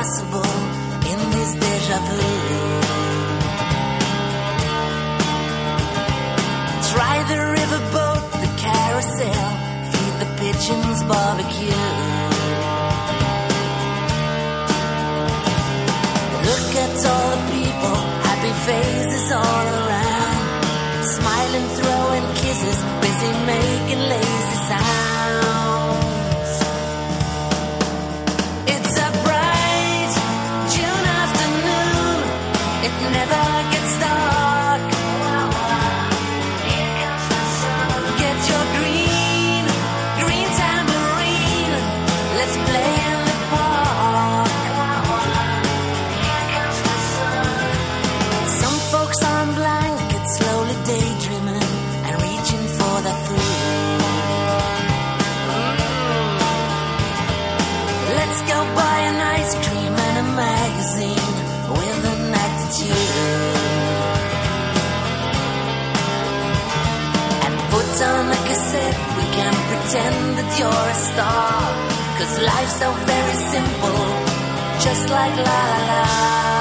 impossible in this deja vu. Try the riverboat, the carousel, feed the pigeons barbecue. Look at all the people, happy faces all around, smiling, throwing kisses, busy making lazy sounds. You're a star. Cause life's so very simple, just like la la la.